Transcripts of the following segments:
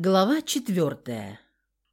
Глава четвертая.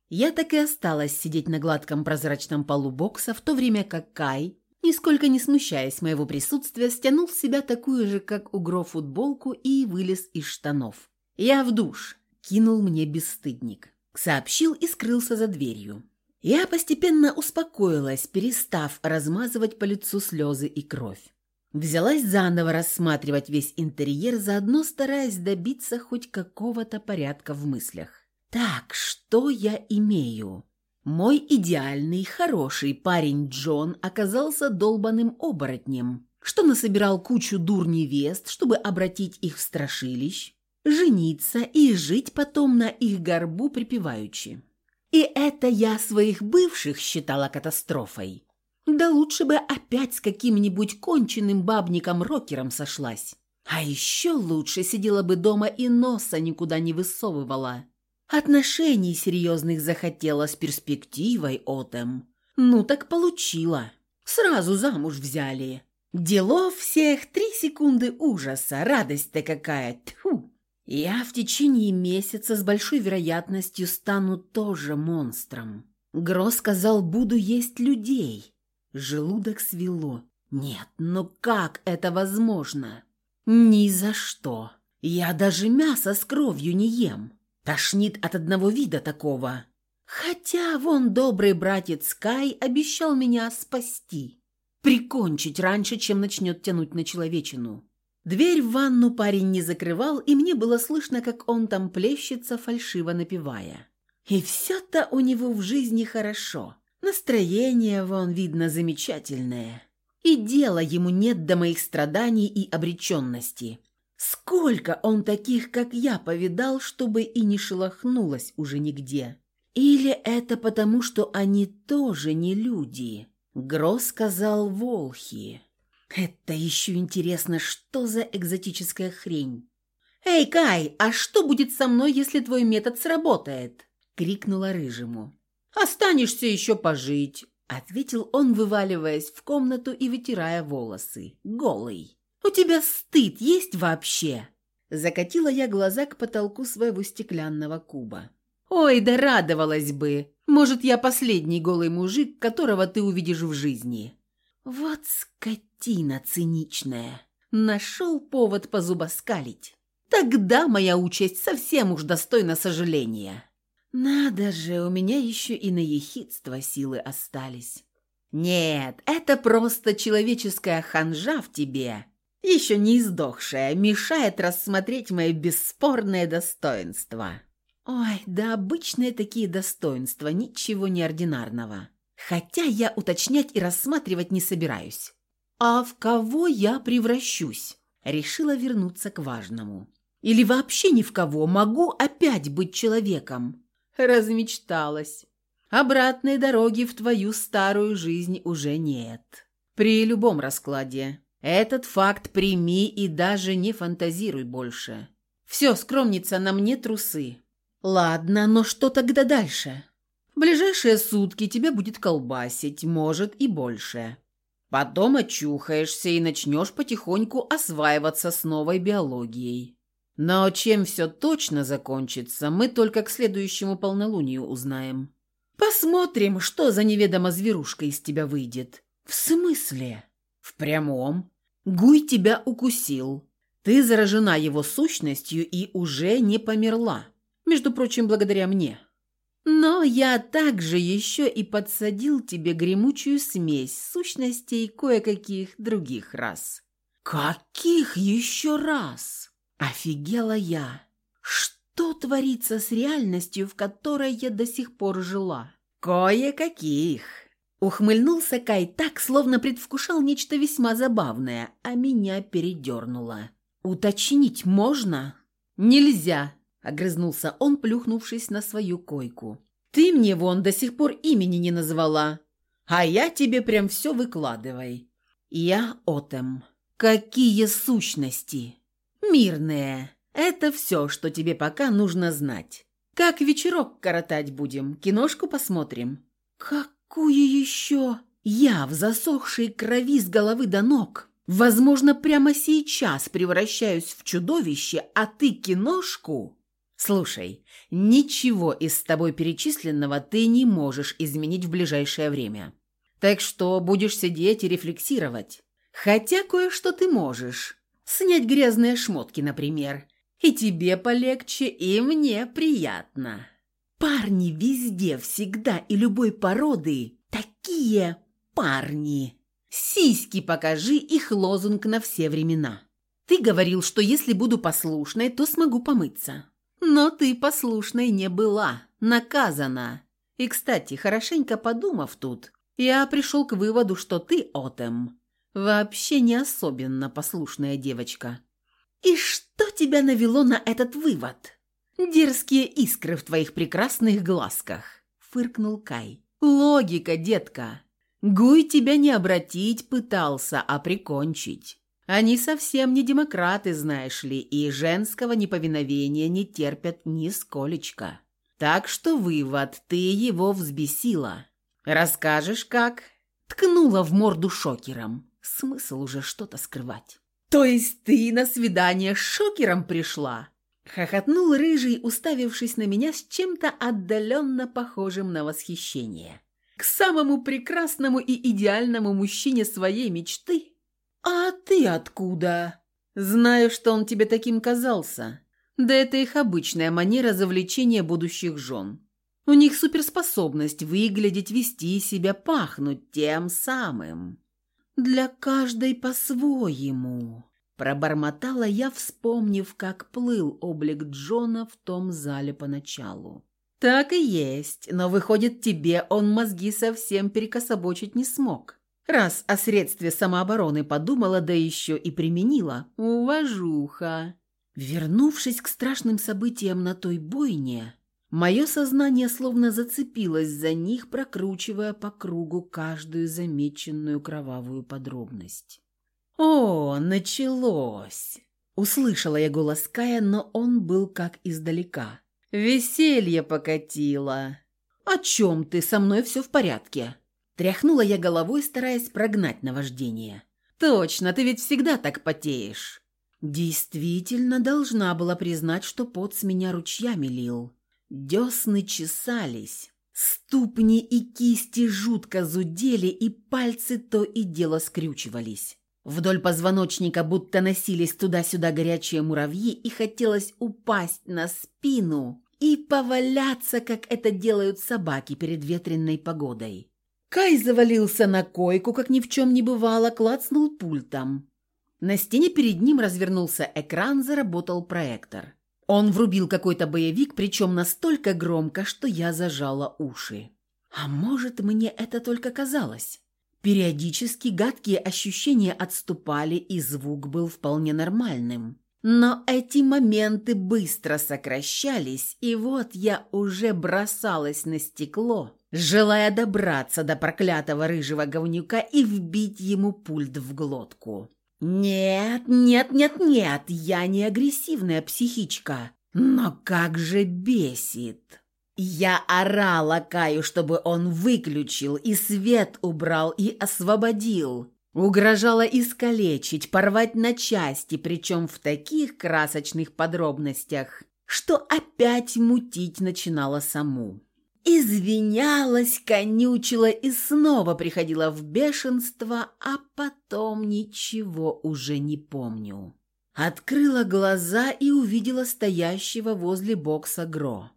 Я так и осталась сидеть на гладком прозрачном полу бокса, в то время как Кай, нисколько не смущаясь моего присутствия, стянул с себя такую же, как у Гро, футболку и вылез из штанов. «Я в душ», — кинул мне бесстыдник. Сообщил и скрылся за дверью. Я постепенно успокоилась, перестав размазывать по лицу слезы и кровь. Взялась заново рассматривать весь интерьер, заодно стараясь добиться хоть какого-то порядка в мыслях. Так, что я имею? Мой идеальный, хороший парень Джон оказался долбаным оборотнем, что насобирал кучу дур невест, чтобы обратить их в страшилищ, жениться и жить потом на их горбу припеваючи. И это я своих бывших считала катастрофой. Да лучше бы опять с каким-нибудь конченным бабником-рокером сошлась. А еще лучше сидела бы дома и носа никуда не высовывала. Отношений серьезных захотела с перспективой отем. Ну так получила. Сразу замуж взяли. Делов всех три секунды ужаса, радость-то какая, тьфу. Я в течение месяца с большой вероятностью стану тоже монстром. Гро сказал, буду есть людей. Желудок свело. Нет, ну как это возможно? Ни за что. Я даже мясо с кровью не ем. Тошнит от одного вида такого. Хотя вон добрый братец Кай обещал меня спасти. Прикончить раньше, чем начнет тянуть на человечину. Дверь в ванну парень не закрывал, и мне было слышно, как он там плещется, фальшиво напевая. И все-то у него в жизни хорошо. Настроение, вон, видно, замечательное. И дела ему нет до моих страданий и обреченности. Сколько он таких, как я, повидал, чтобы и не шелохнулось уже нигде. Или это потому, что они тоже не люди? Гро сказал волхи. Это еще интересно, что за экзотическая хрень. «Эй, Кай, а что будет со мной, если твой метод сработает?» — крикнула рыжему. «Останешься еще пожить», — ответил он, вываливаясь в комнату и вытирая волосы. Голый. «У тебя стыд есть вообще?» Закатила я глаза к потолку своего стеклянного куба. «Ой, да радовалась бы! Может, я последний голый мужик, которого ты увидишь в жизни!» «Вот скотина циничная! Нашел повод позубоскалить! Тогда моя участь совсем уж достойна сожаления!» Надо же, у меня еще и на ехидство силы остались. Нет, это просто человеческая ханжа в тебе, еще не издохшая, мешает рассмотреть мои бесспорные достоинства. Ой, да обычные такие достоинства, ничего неординарного. Хотя я уточнять и рассматривать не собираюсь. А в кого я превращусь? Решила вернуться к важному. Или вообще ни в кого, могу опять быть человеком. Размечталась. Обратной дороги в твою старую жизнь уже нет. При любом раскладе. Этот факт прими и даже не фантазируй больше. Все, скромница, на мне трусы. Ладно, но что тогда дальше? В ближайшие сутки тебя будет колбасить, может и больше. Потом очухаешься и начнешь потихоньку осваиваться с новой биологией. Но чем все точно закончится, мы только к следующему полнолунию узнаем. Посмотрим, что за неведомо зверушка из тебя выйдет. В смысле? В прямом. Гуй тебя укусил. Ты заражена его сущностью и уже не померла. Между прочим, благодаря мне. Но я также еще и подсадил тебе гремучую смесь сущностей кое-каких других рас. Каких еще раз? Офигела я. Что творится с реальностью, в которой я до сих пор жила? Кое-каких. Ухмыльнулся Кай так, словно предвкушал нечто весьма забавное, а меня передернуло. «Уточнить можно?» «Нельзя», — огрызнулся он, плюхнувшись на свою койку. «Ты мне вон до сих пор имени не назвала, а я тебе прям все выкладывай». «Я Отем. Какие сущности!» «Мирные. Это все, что тебе пока нужно знать. Как вечерок коротать будем? Киношку посмотрим?» «Какую еще?» «Я в засохшей крови с головы до ног. Возможно, прямо сейчас превращаюсь в чудовище, а ты киношку?» Слушай, ничего из с тобой перечисленного ты не можешь изменить в ближайшее время. Так что будешь сидеть и рефлексировать. Хотя кое-что ты можешь. Снять грязные шмотки, например. И тебе полегче, и мне приятно. Парни везде, всегда и любой породы такие парни. Сиськи покажи, их лозунг на все времена. Ты говорил, что если буду послушной, то смогу помыться. Но ты послушной не была, наказана. И, кстати, хорошенько подумав тут, я пришел к выводу, что ты, Отем, вообще не особенно послушная девочка. И что тебя навело на этот вывод? Дерзкие искры в твоих прекрасных глазках, фыркнул Кай. Логика, детка. Гуй тебя не обратить пытался, а прикончить. Они совсем не демократы, знаешь ли, и женского неповиновения не терпят нисколечко. Так что вывод, ты его взбесила. Расскажешь, как?» Ткнула в морду шокером. Смысл уже что-то скрывать. «То есть ты на свидание с шокером пришла?» Хохотнул рыжий, уставившись на меня с чем-то отдаленно похожим на восхищение. «К самому прекрасному и идеальному мужчине своей мечты?» «А ты откуда?» «Знаю, что он тебе таким казался. Да это их обычная манера завлечения будущих жен. У них суперспособность выглядеть, вести себя, пахнуть тем самым. Для каждой по-своему. Пробормотала я, вспомнив, как плыл облик Джона в том зале поначалу. «Так и есть, но выходит, тебе он мозги совсем перекособочить не смог. Раз о средстве самообороны подумала, да еще и применила. Уважуха!» Вернувшись к страшным событиям на той бойне, Мое сознание словно зацепилось за них, прокручивая по кругу каждую замеченную кровавую подробность. «О, началось!» Услышала я голос Кая, но он был как издалека. «Веселье покатило!» «О чем ты? Со мной все в порядке!» Тряхнула я головой, стараясь прогнать наваждение. «Точно, ты ведь всегда так потеешь!» Действительно должна была признать, что пот с меня ручьями лил. Десны чесались, ступни и кисти жутко зудели, и пальцы то и дело скрючивались. Вдоль позвоночника будто носились туда-сюда горячие муравьи, и хотелось упасть на спину и поваляться, как это делают собаки перед ветренной погодой. Кай завалился на койку, как ни в чем не бывало, клацнул пультом. На стене перед ним развернулся экран, заработал проектор. Он врубил какой-то боевик, причем настолько громко, что я зажала уши. А может, мне это только казалось? Периодически гадкие ощущения отступали, и звук был вполне нормальным. Но эти моменты быстро сокращались, и вот я уже бросалась на стекло, желая добраться до проклятого рыжего говнюка и вбить ему пульт в глотку. «Нет, нет, нет, нет, я не агрессивная психичка. Но как же бесит!» Я орала Каю, чтобы он выключил и свет убрал и освободил. Угрожала искалечить, порвать на части, причем в таких красочных подробностях, что опять мутить начинала саму. Извинялась, конючила и снова приходила в бешенство, а потом ничего уже не помню. Открыла глаза и увидела стоящего возле бокса Гро.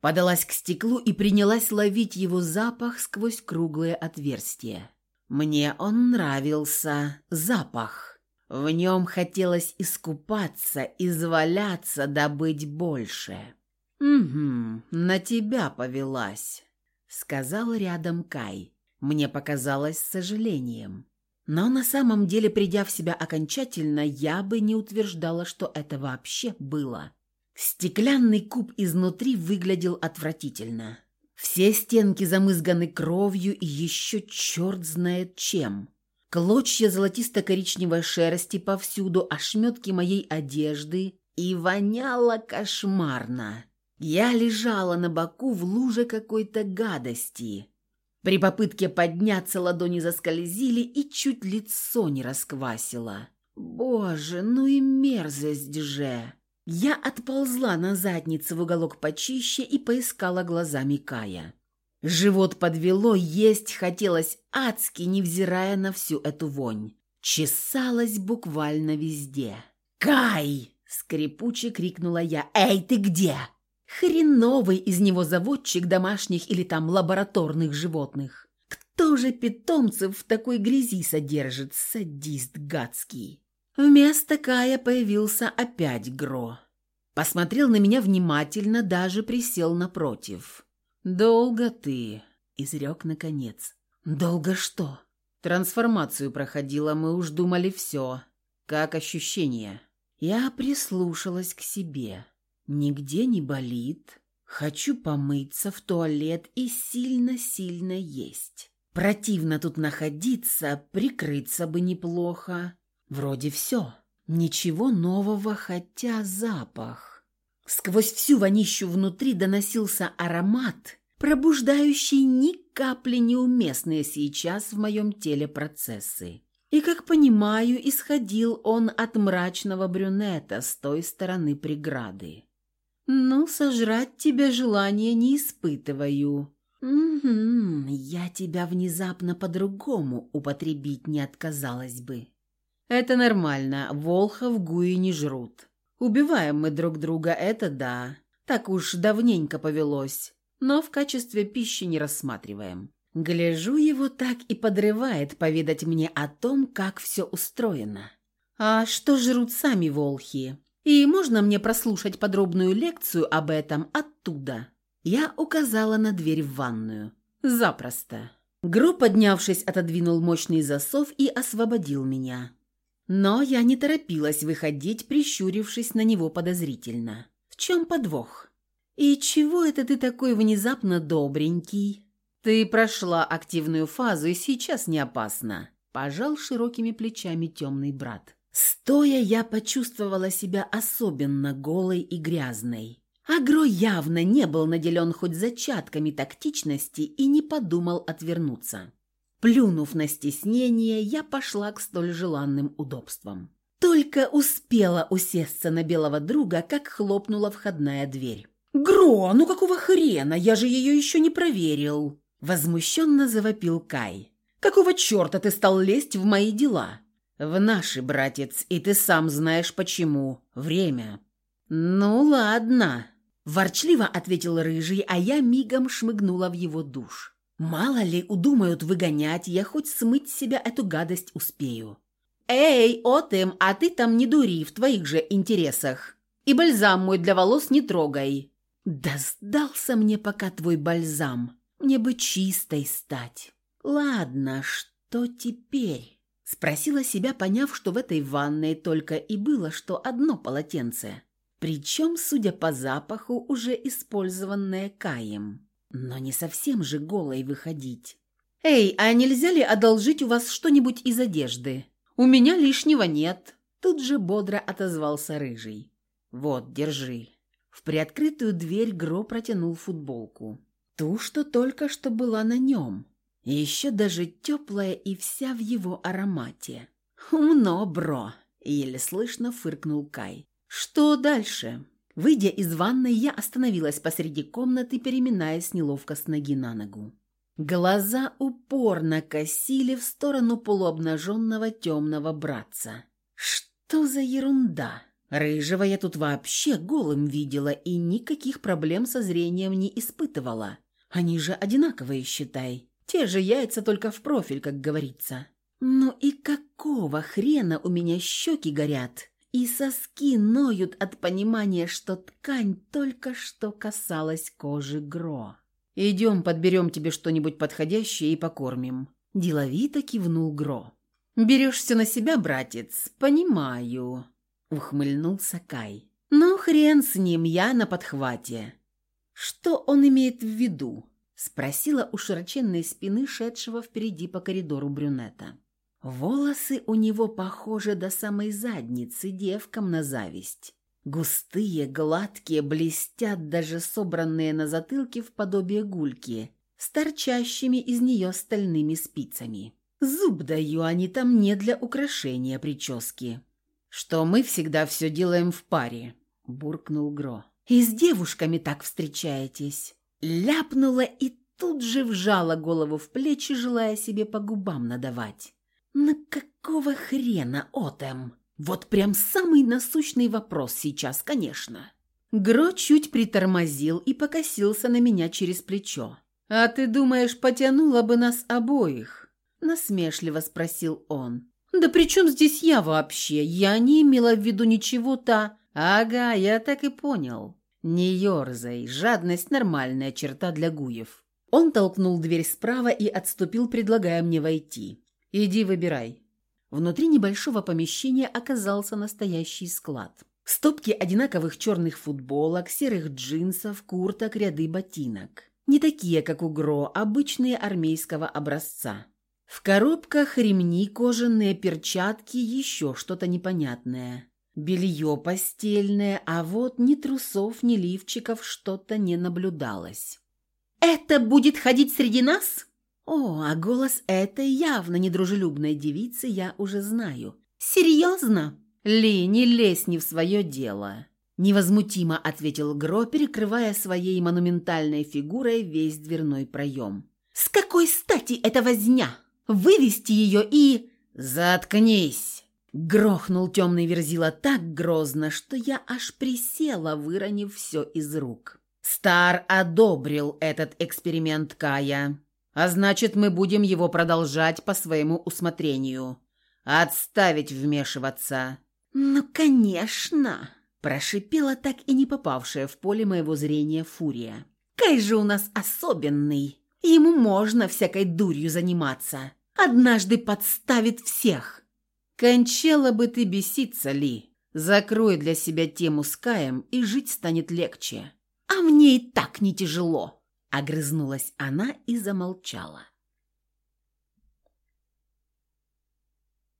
Подалась к стеклу и принялась ловить его запах сквозь круглые отверстия. Мне он нравился, запах. В нем хотелось искупаться, изваляться, добыть больше. «Угу, на тебя повелась», — сказал рядом Кай. Мне показалось с сожалением. Но на самом деле, придя в себя окончательно, я бы не утверждала, что это вообще было. Стеклянный куб изнутри выглядел отвратительно. Все стенки замызганы кровью и еще черт знает чем. Клочья золотисто-коричневой шерсти повсюду, ошметки моей одежды и воняло кошмарно. Я лежала на боку в луже какой-то гадости. При попытке подняться ладони заскользили и чуть лицо не расквасило. Боже, ну и мерзость же! Я отползла на задницу в уголок почище и поискала глазами Кая. Живот подвело, есть хотелось адски, невзирая на всю эту вонь. Чесалась буквально везде. «Кай!» — скрипуче крикнула я. «Эй, ты где?» Хреновый из него заводчик домашних или там лабораторных животных. Кто же питомцев в такой грязи содержит, садист гадский? Вместо Кая появился опять Гро. Посмотрел на меня внимательно, даже присел напротив. «Долго ты», — изрек наконец. «Долго что?» «Трансформацию проходила, мы уж думали все. Как ощущения?» Я прислушалась к себе. Нигде не болит. Хочу помыться в туалет и сильно-сильно есть. Противно тут находиться, прикрыться бы неплохо. Вроде все. Ничего нового, хотя запах. Сквозь всю вонищу внутри доносился аромат, пробуждающий ни капли неуместные сейчас в моем теле процессы. И, как понимаю, исходил он от мрачного брюнета с той стороны преграды. «Ну, сожрать тебя желания не испытываю». «Угу, я тебя внезапно по-другому употребить не отказалась бы». «Это нормально, волха в гуи не жрут. Убиваем мы друг друга, это да. Так уж давненько повелось, но в качестве пищи не рассматриваем». Гляжу его так и подрывает поведать мне о том, как все устроено. «А что жрут сами волхи?» И можно мне прослушать подробную лекцию об этом оттуда?» Я указала на дверь в ванную. «Запросто». Гро, поднявшись, отодвинул мощный засов и освободил меня. Но я не торопилась выходить, прищурившись на него подозрительно. «В чем подвох?» «И чего это ты такой внезапно добренький?» «Ты прошла активную фазу и сейчас не опасно», – пожал широкими плечами темный брат. Стоя, я почувствовала себя особенно голой и грязной. Агро явно не был наделен хоть зачатками тактичности и не подумал отвернуться. Плюнув на стеснение, я пошла к столь желанным удобствам. Только успела усесться на белого друга, как хлопнула входная дверь. «Гро, ну какого хрена? Я же ее еще не проверил!» Возмущенно завопил Кай. «Какого черта ты стал лезть в мои дела?» «В наши, братец, и ты сам знаешь почему. Время». «Ну ладно», – ворчливо ответил Рыжий, а я мигом шмыгнула в его душ. «Мало ли, удумают выгонять, я хоть смыть с себя эту гадость успею». «Эй, Отем, а ты там не дури в твоих же интересах. И бальзам мой для волос не трогай». «Да сдался мне пока твой бальзам. Мне бы чистой стать». «Ладно, что теперь?» Спросила себя, поняв, что в этой ванной только и было что одно полотенце. Причем, судя по запаху, уже использованное Каем. Но не совсем же голой выходить. «Эй, а нельзя ли одолжить у вас что-нибудь из одежды? У меня лишнего нет». Тут же бодро отозвался Рыжий. «Вот, держи». В приоткрытую дверь Гро протянул футболку. Ту, что только что была на нем. Еще даже теплая и вся в его аромате. «Умно, бро!» – еле слышно фыркнул Кай. «Что дальше?» Выйдя из ванной, я остановилась посреди комнаты, переминаясь неловко с ноги на ногу. Глаза упорно косили в сторону полуобнаженного темного братца. «Что за ерунда?» Рыжего я тут вообще голым видела и никаких проблем со зрением не испытывала. Они же одинаковые, считай. Те же яйца, только в профиль, как говорится. Ну и какого хрена у меня щеки горят? И соски ноют от понимания, что ткань только что касалась кожи Гро. «Идем, подберем тебе что-нибудь подходящее и покормим». Деловито кивнул Гро. «Берешься на себя, братец? Понимаю», — ухмыльнулся Кай. «Ну, хрен с ним, я на подхвате». Что он имеет в виду? Спросила у широченной спины шедшего впереди по коридору брюнета. Волосы у него похожи до самой задницы девкам на зависть. Густые, гладкие, блестят, даже собранные на затылке в подобие гульки, с торчащими из нее стальными спицами. Зуб даю, они там не для украшения прически. Что мы всегда все делаем в паре. – буркнул Гро. «И с девушками так встречаетесь?» Ляпнула и тут же вжала голову в плечи, желая себе по губам надавать. «На какого хрена, Отем?» Вот прям самый насущный вопрос сейчас, конечно. Гро чуть притормозил и покосился на меня через плечо. «А ты думаешь, потянула бы нас обоих?» Насмешливо спросил он. «Да при чем здесь я вообще? Я не имела в виду ничего-то...» «Ага, я так и понял. Не ерзай, жадность – нормальная черта для гуев». Он толкнул дверь справа и отступил, предлагая мне войти. «Иди выбирай». Внутри небольшого помещения оказался настоящий склад. Стопки одинаковых черных футболок, серых джинсов, курток, ряды ботинок. Не такие, как у Гро, обычные армейского образца. В коробках ремни, кожаные перчатки, еще что-то непонятное. Белье постельное, а вот ни трусов, ни лифчиков что-то не наблюдалось. «Это будет ходить среди нас?» О, а голос этой явно недружелюбной девицы я уже знаю. «Серьезно?» «Ли, не лезь не в свое дело», – невозмутимо ответил Гро, перекрывая своей монументальной фигурой весь дверной проем. «С какой стати эта возня? Вывести ее и...» «Заткнись!» Грохнул темный верзила так грозно, что я аж присела, выронив все из рук. Стар одобрил этот эксперимент Кая, а значит, мы будем его продолжать по своему усмотрению. Отставить вмешиваться. «Ну, конечно!» – прошипела так и не попавшая в поле моего зрения фурия. «Кай же у нас особенный! Ему можно всякой дурью заниматься. Однажды подставит всех!» «Кончала бы ты беситься, Ли. Закрой для себя тему с Каем, и жить станет легче». «А мне и так не тяжело!» – огрызнулась она и замолчала.